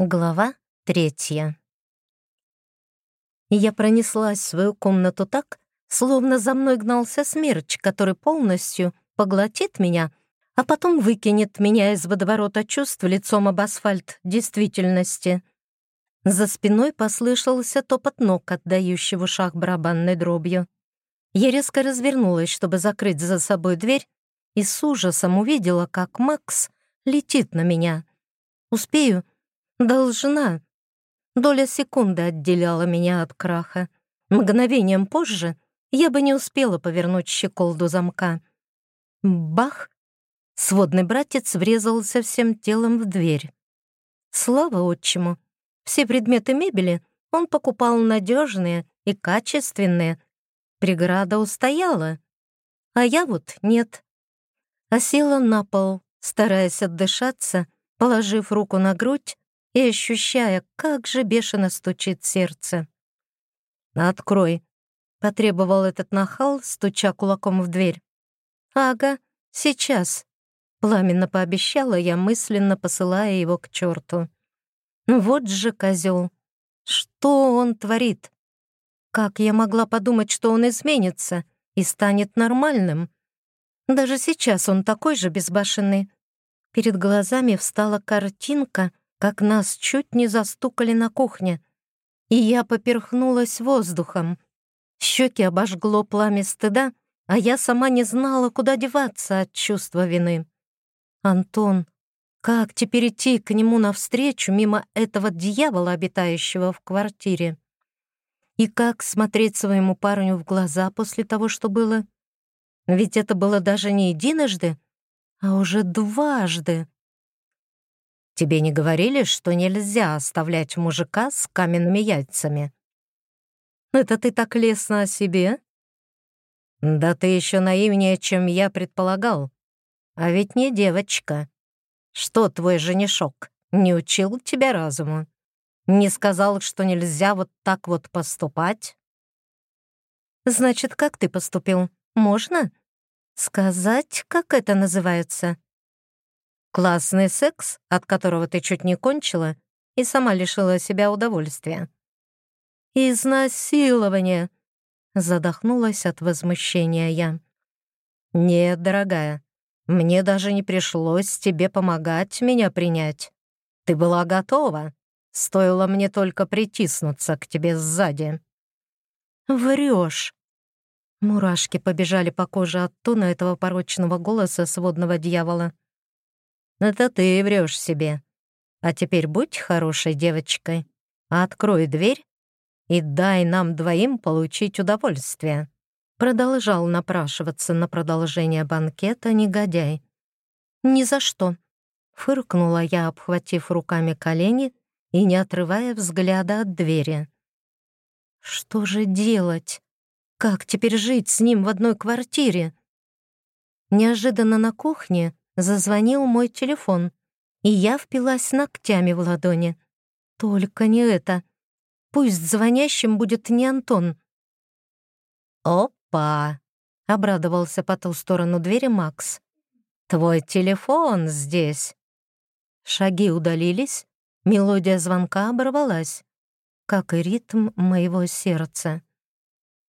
Глава третья. Я пронеслась в свою комнату так, словно за мной гнался смерч, который полностью поглотит меня, а потом выкинет меня из водоворота чувств лицом об асфальт действительности. За спиной послышался топот ног, отдающий в ушах барабанной дробью. Я резко развернулась, чтобы закрыть за собой дверь, и с ужасом увидела, как Макс летит на меня. Успею — Должна. Доля секунды отделяла меня от краха. Мгновением позже я бы не успела повернуть щеколду замка. Бах! Сводный братец врезался всем телом в дверь. Слава отчиму! Все предметы мебели он покупал надежные и качественные. Преграда устояла. А я вот нет. А села на пол, стараясь отдышаться, положив руку на грудь и ощущая, как же бешено стучит сердце. «Открой», — потребовал этот нахал, стуча кулаком в дверь. «Ага, сейчас», — пламенно пообещала я, мысленно посылая его к черту. «Вот же козел! Что он творит? Как я могла подумать, что он изменится и станет нормальным? Даже сейчас он такой же безбашенный». Перед глазами встала картинка, как нас чуть не застукали на кухне, и я поперхнулась воздухом. Щеки обожгло пламя стыда, а я сама не знала, куда деваться от чувства вины. «Антон, как теперь идти к нему навстречу мимо этого дьявола, обитающего в квартире? И как смотреть своему парню в глаза после того, что было? Ведь это было даже не единожды, а уже дважды. Тебе не говорили, что нельзя оставлять мужика с каменными яйцами? Это ты так лестно о себе? Да ты еще наивнее, чем я предполагал. А ведь не девочка. Что твой женишок, не учил тебя разуму? Не сказал, что нельзя вот так вот поступать? Значит, как ты поступил? Можно? Сказать, как это называется? Классный секс, от которого ты чуть не кончила и сама лишила себя удовольствия. Изнасилование. Задохнулась от возмущения я. Нет, дорогая, мне даже не пришлось тебе помогать меня принять. Ты была готова. Стоило мне только притиснуться к тебе сзади. Врешь. Мурашки побежали по коже от тона этого порочного голоса сводного дьявола. Это ты врешь себе. А теперь будь хорошей девочкой, открой дверь и дай нам двоим получить удовольствие». Продолжал напрашиваться на продолжение банкета негодяй. «Ни за что», — фыркнула я, обхватив руками колени и не отрывая взгляда от двери. «Что же делать? Как теперь жить с ним в одной квартире?» Неожиданно на кухне Зазвонил мой телефон, и я впилась ногтями в ладони. Только не это. Пусть звонящим будет не Антон. «Опа!» — обрадовался по ту сторону двери Макс. «Твой телефон здесь!» Шаги удалились, мелодия звонка оборвалась, как и ритм моего сердца.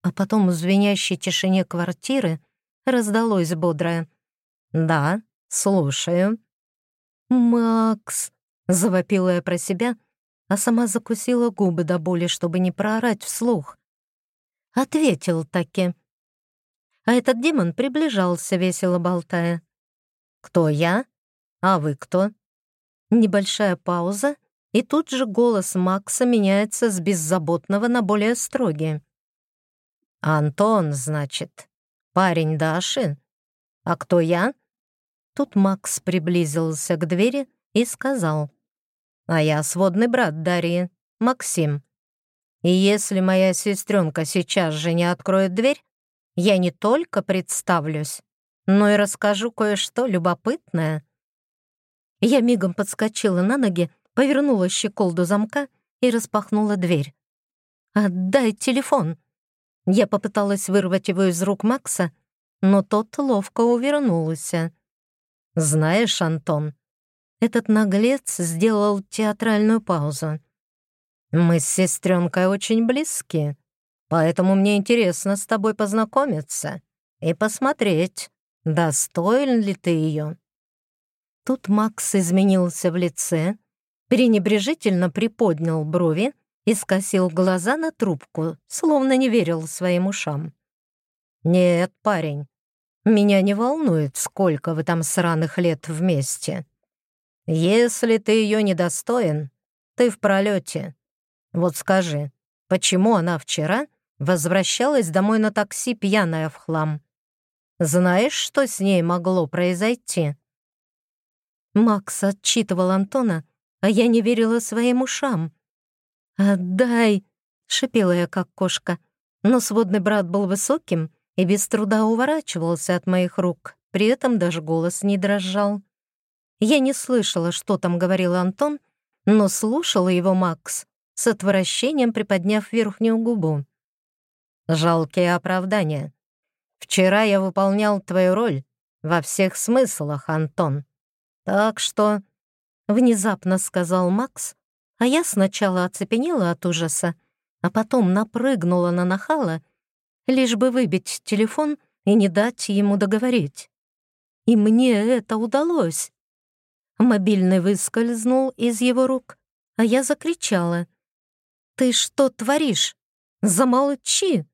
А потом в звенящей тишине квартиры раздалось бодрое «Да, «Слушаю». «Макс!» — завопила я про себя, а сама закусила губы до боли, чтобы не проорать вслух. Ответил таки. А этот демон приближался, весело болтая. «Кто я? А вы кто?» Небольшая пауза, и тут же голос Макса меняется с беззаботного на более строгий. «Антон, значит, парень Даши? А кто я?» Тут Макс приблизился к двери и сказал, «А я сводный брат Дарьи, Максим. И если моя сестренка сейчас же не откроет дверь, я не только представлюсь, но и расскажу кое-что любопытное». Я мигом подскочила на ноги, повернула щеколду замка и распахнула дверь. «Отдай телефон!» Я попыталась вырвать его из рук Макса, но тот ловко увернулся. «Знаешь, Антон, Этот наглец сделал театральную паузу. «Мы с сестренкой очень близки, поэтому мне интересно с тобой познакомиться и посмотреть, достоин ли ты ее». Тут Макс изменился в лице, пренебрежительно приподнял брови и скосил глаза на трубку, словно не верил своим ушам. «Нет, парень, меня не волнует, сколько вы там сраных лет вместе. Если ты ее недостоин, ты в пролете. Вот скажи, почему она вчера возвращалась домой на такси пьяная в хлам? Знаешь, что с ней могло произойти?» Макс отчитывал Антона, а я не верила своим ушам. «Отдай!» — шипела я, как кошка. Но сводный брат был высоким и без труда уворачивался от моих рук, при этом даже голос не дрожал. Я не слышала, что там говорил Антон, но слушала его Макс, с отвращением приподняв верхнюю губу. «Жалкие оправдания. Вчера я выполнял твою роль во всех смыслах, Антон. Так что Внезапно сказал Макс, а я сначала оцепенела от ужаса, а потом напрыгнула на нахала, лишь бы выбить телефон и не дать ему договорить. И мне это удалось. Мобильный выскользнул из его рук, а я закричала. «Ты что творишь? Замолчи!»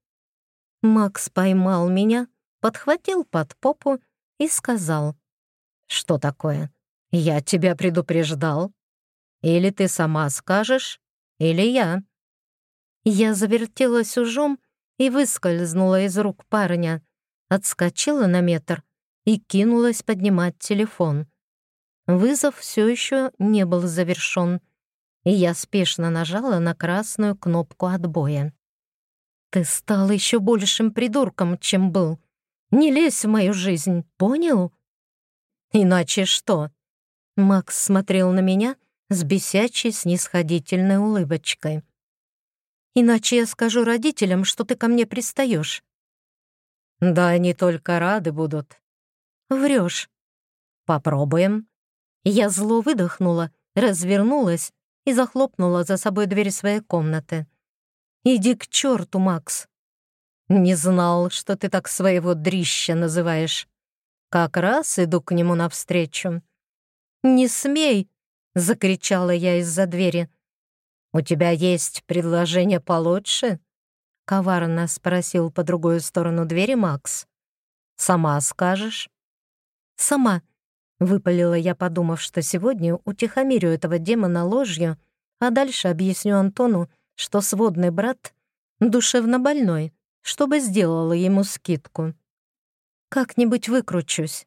Макс поймал меня, подхватил под попу и сказал. «Что такое? «Я тебя предупреждал. Или ты сама скажешь, или я». Я завертелась ужом и выскользнула из рук парня, отскочила на метр и кинулась поднимать телефон. Вызов все еще не был завершен, и я спешно нажала на красную кнопку отбоя. «Ты стал еще большим придурком, чем был. Не лезь в мою жизнь, понял?» «Иначе что?» Макс смотрел на меня с бесячей снисходительной улыбочкой. «Иначе я скажу родителям, что ты ко мне пристаешь». «Да они только рады будут». «Врешь». «Попробуем». Я зло выдохнула, развернулась и захлопнула за собой дверь своей комнаты. «Иди к черту, Макс!» «Не знал, что ты так своего дрища называешь. Как раз иду к нему навстречу». «Не смей!» — закричала я из-за двери. «У тебя есть предложение получше?» — коварно спросил по другую сторону двери Макс. «Сама скажешь?» «Сама», — выпалила я, подумав, что сегодня утихомирю этого демона ложью, а дальше объясню Антону, что сводный брат душевно больной, чтобы сделала ему скидку. «Как-нибудь выкручусь».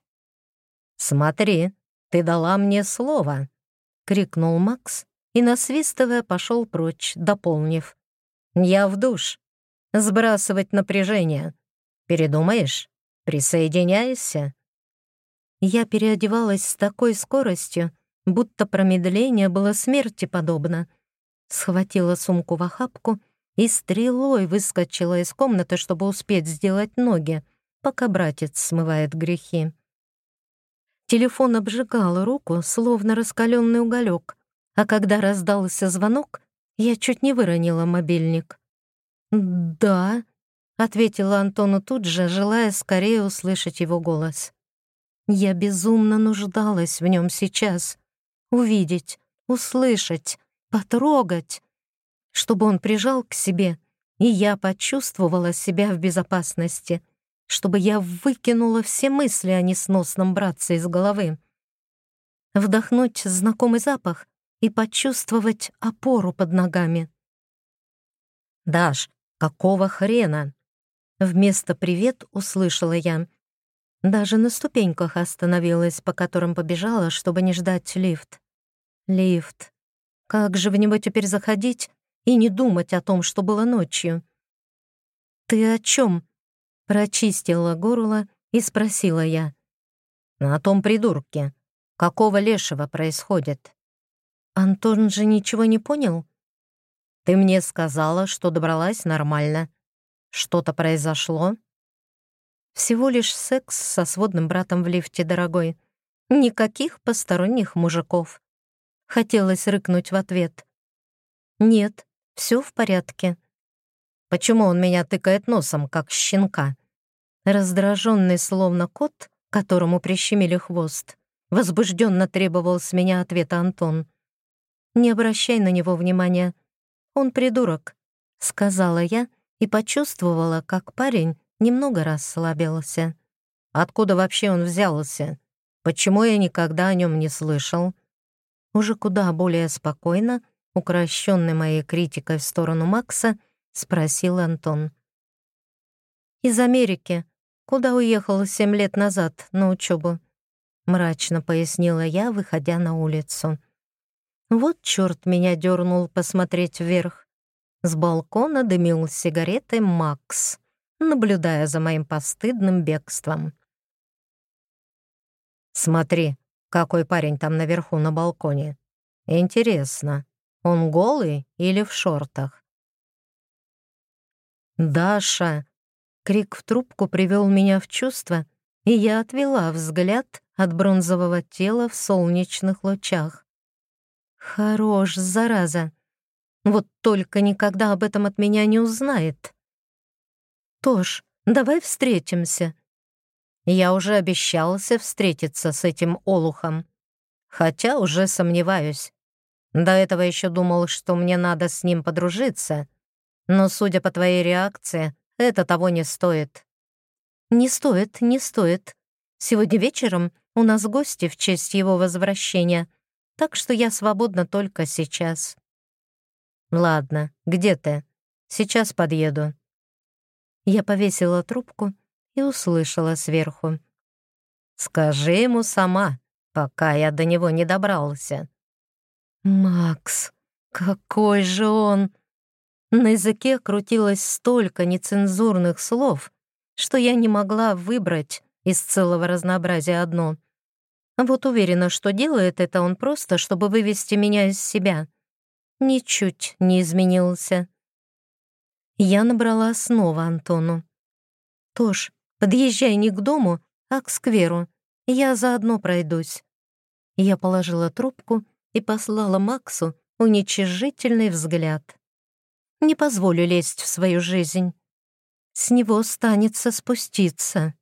«Смотри», ты дала мне слово!» — крикнул Макс и, насвистывая, пошел прочь, дополнив. «Я в душ. Сбрасывать напряжение. Передумаешь? Присоединяйся». Я переодевалась с такой скоростью, будто промедление было смерти подобно. Схватила сумку в охапку и стрелой выскочила из комнаты, чтобы успеть сделать ноги, пока братец смывает грехи. Телефон обжигал руку, словно раскаленный уголек, а когда раздался звонок, я чуть не выронила мобильник. «Да», — ответила Антону тут же, желая скорее услышать его голос. Я безумно нуждалась в нем сейчас. Увидеть, услышать, потрогать, чтобы он прижал к себе, и я почувствовала себя в безопасности чтобы я выкинула все мысли о несносном братце из головы. Вдохнуть знакомый запах и почувствовать опору под ногами. «Даш, какого хрена?» Вместо «привет» услышала я. Даже на ступеньках остановилась, по которым побежала, чтобы не ждать лифт. Лифт. Как же в него теперь заходить и не думать о том, что было ночью? «Ты о чем?» Прочистила горло и спросила я. «На том придурке. Какого лешего происходит?» «Антон же ничего не понял?» «Ты мне сказала, что добралась нормально. Что-то произошло?» «Всего лишь секс со сводным братом в лифте, дорогой. Никаких посторонних мужиков. Хотелось рыкнуть в ответ. Нет, все в порядке. Почему он меня тыкает носом, как щенка? Раздраженный, словно кот, которому прищемили хвост, возбужденно требовал с меня ответа Антон. «Не обращай на него внимания. Он придурок», — сказала я и почувствовала, как парень немного расслабился. «Откуда вообще он взялся? Почему я никогда о нем не слышал?» Уже куда более спокойно, укращенный моей критикой в сторону Макса, спросил Антон. «Из Америки, куда уехал семь лет назад на учебу», мрачно пояснила я, выходя на улицу. Вот черт меня дернул посмотреть вверх. С балкона дымил сигаретой Макс, наблюдая за моим постыдным бегством. «Смотри, какой парень там наверху на балконе. Интересно, он голый или в шортах?» «Даша!» — крик в трубку привел меня в чувство, и я отвела взгляд от бронзового тела в солнечных лучах. «Хорош, зараза!» Вот только никогда об этом от меня не узнает. Тош, давай встретимся. Я уже обещался встретиться с этим олухом. Хотя уже сомневаюсь. До этого еще думал, что мне надо с ним подружиться. Но, судя по твоей реакции, это того не стоит. Не стоит, не стоит. Сегодня вечером у нас гости в честь его возвращения, так что я свободна только сейчас. «Ладно, где ты? Сейчас подъеду». Я повесила трубку и услышала сверху. «Скажи ему сама, пока я до него не добрался». «Макс, какой же он!» На языке крутилось столько нецензурных слов, что я не могла выбрать из целого разнообразия одно. Вот уверена, что делает это он просто, чтобы вывести меня из себя ничуть не изменился. Я набрала снова Антону. «Тош, подъезжай не к дому, а к скверу. Я заодно пройдусь». Я положила трубку и послала Максу уничижительный взгляд. «Не позволю лезть в свою жизнь. С него станется спуститься».